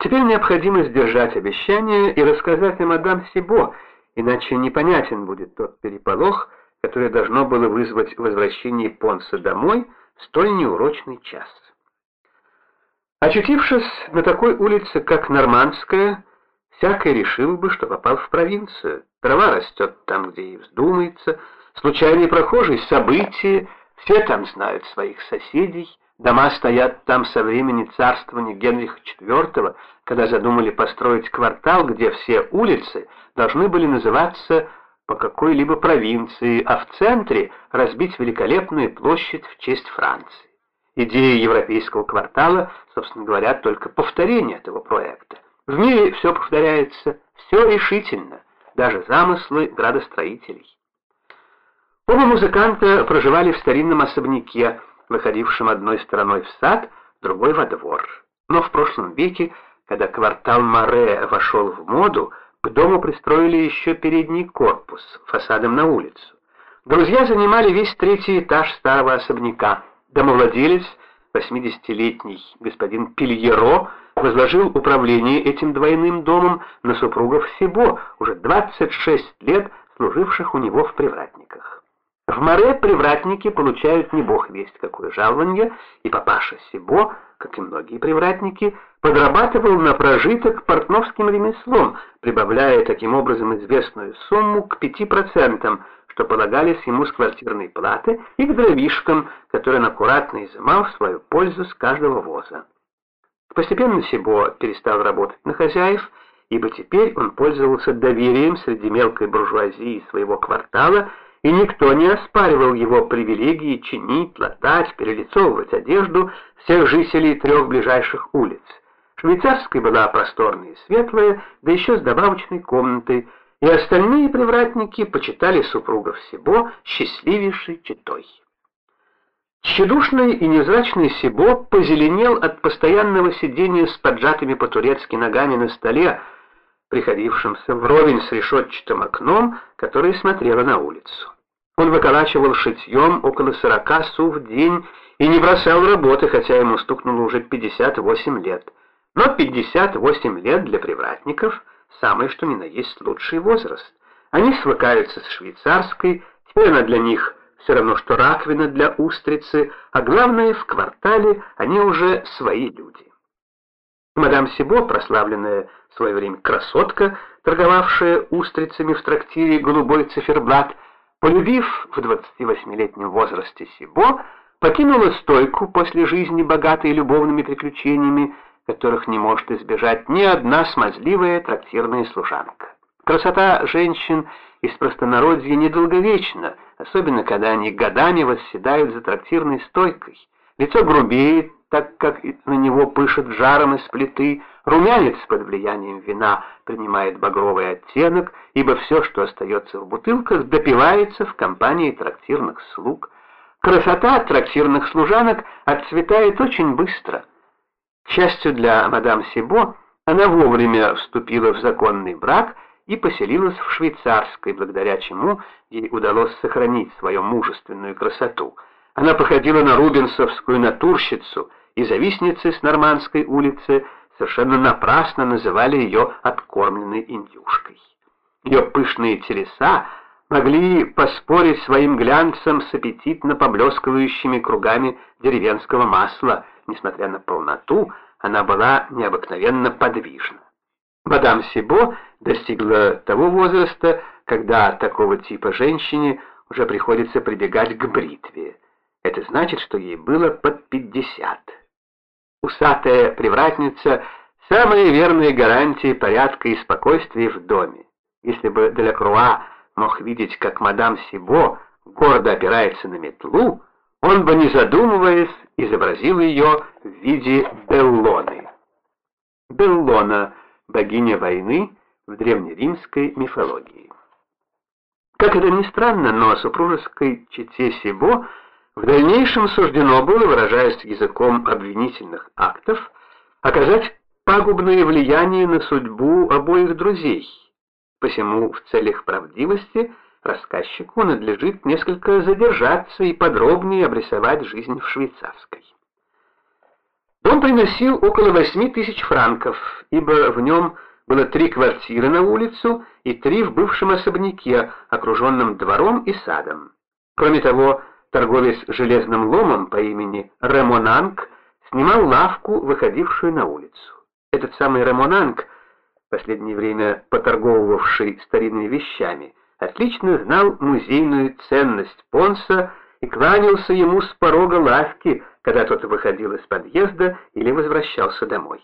Теперь необходимо сдержать обещание и рассказать о мадам Сибо, иначе непонятен будет тот переполох, который должно было вызвать возвращение Понса домой в столь неурочный час. Очутившись на такой улице, как Нормандская, всякий решил бы, что попал в провинцию. Трава растет там, где и вздумается, случайные прохожие, события, все там знают своих соседей, дома стоят там со времени царствования Генриха IV, когда задумали построить квартал, где все улицы должны были называться по какой-либо провинции, а в центре разбить великолепную площадь в честь Франции. Идея европейского квартала, собственно говоря, только повторение этого проекта. В мире все повторяется, все решительно, даже замыслы градостроителей. Оба музыканта проживали в старинном особняке, выходившем одной стороной в сад, другой во двор. Но в прошлом веке, когда квартал Море вошел в моду, к дому пристроили еще передний корпус, фасадом на улицу. Друзья занимали весь третий этаж старого особняка, Домовладелец, 80-летний господин Пильеро, возложил управление этим двойным домом на супругов Сибо, уже 26 лет служивших у него в привратниках. В море привратники получают не бог весть какое жалование, и папаша Сибо, как и многие привратники, подрабатывал на прожиток портновским ремеслом, прибавляя таким образом известную сумму к 5%, что полагались ему с квартирной платы, и к дровишкам, которые он аккуратно изымал в свою пользу с каждого воза. Постепенно Сибо перестал работать на хозяев, ибо теперь он пользовался доверием среди мелкой буржуазии своего квартала, и никто не оспаривал его привилегии чинить, латать, перелицовывать одежду всех жителей трех ближайших улиц. Швейцарская была просторная и светлая, да еще с добавочной комнатой, и остальные привратники почитали супругов Сибо счастливейшей читой. Тщедушный и невзрачный Сибо позеленел от постоянного сидения с поджатыми по-турецки ногами на столе, приходившимся вровень с решетчатым окном, которое смотрело на улицу. Он выколачивал шитьем около сорока су в день и не бросал работы, хотя ему стукнуло уже 58 лет. Но 58 лет для привратников — самый что ни на есть лучший возраст. Они свыкаются с швейцарской, теперь она для них все равно, что раковина для устрицы, а главное, в квартале они уже свои люди. Мадам Сибо, прославленная в свое время красотка, торговавшая устрицами в трактире «Голубой циферблат», полюбив в 28-летнем возрасте Сибо, покинула стойку после жизни, богатой любовными приключениями, которых не может избежать ни одна смазливая трактирная служанка. Красота женщин из простонародья недолговечна, особенно когда они годами восседают за трактирной стойкой. Лицо грубеет, так как на него пышет жаром из плиты, румянец под влиянием вина принимает багровый оттенок, ибо все, что остается в бутылках, допивается в компании трактирных слуг. Красота трактирных служанок отцветает очень быстро – к счастью для мадам Сибо, она вовремя вступила в законный брак и поселилась в швейцарской, благодаря чему ей удалось сохранить свою мужественную красоту. Она походила на рубинсовскую натурщицу, и завистницы с Нормандской улицы совершенно напрасно называли ее откормленной индюшкой. Ее пышные телеса могли поспорить своим глянцем с аппетитно поблескивающими кругами деревенского масла – Несмотря на полноту, она была необыкновенно подвижна. Мадам Сибо достигла того возраста, когда такого типа женщине уже приходится прибегать к бритве. Это значит, что ей было под пятьдесят. Усатая привратница — самые верные гарантии порядка и спокойствия в доме. Если бы Делакруа мог видеть, как мадам Сибо гордо опирается на метлу, он бы, не задумываясь, изобразил ее в виде Беллоны. Беллона — богиня войны в древнеримской мифологии. Как это ни странно, но супружеской чете Сибо в дальнейшем суждено было, выражаясь языком обвинительных актов, оказать пагубное влияние на судьбу обоих друзей. Посему в целях правдивости – рассказчику надлежит несколько задержаться и подробнее обрисовать жизнь в швейцарской. Дом приносил около восьми тысяч франков, ибо в нем было три квартиры на улицу и три в бывшем особняке, окруженном двором и садом. Кроме того, торговец железным ломом по имени Ремонанг снимал лавку, выходившую на улицу. Этот самый Ремонанг, последнее время поторговывавший старинными вещами, отлично знал музейную ценность Понса и кланялся ему с порога лавки, когда тот выходил из подъезда или возвращался домой.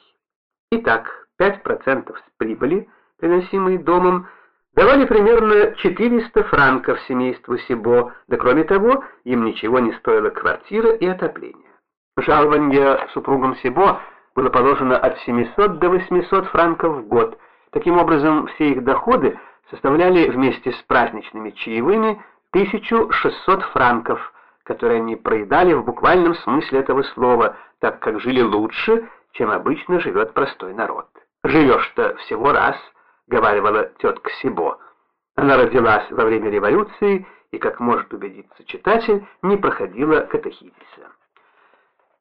Итак, 5% с прибыли, приносимой домом, давали примерно 400 франков семейству Сибо, да кроме того, им ничего не стоила квартира и отопление. Жалование супругам Сибо было положено от 700 до 800 франков в год. Таким образом, все их доходы составляли вместе с праздничными чаевыми 1600 франков, которые они проедали в буквальном смысле этого слова, так как жили лучше, чем обычно живет простой народ. «Живешь-то всего раз», — говаривала тетка Сибо. Она родилась во время революции и, как может убедиться читатель, не проходила катехизиса.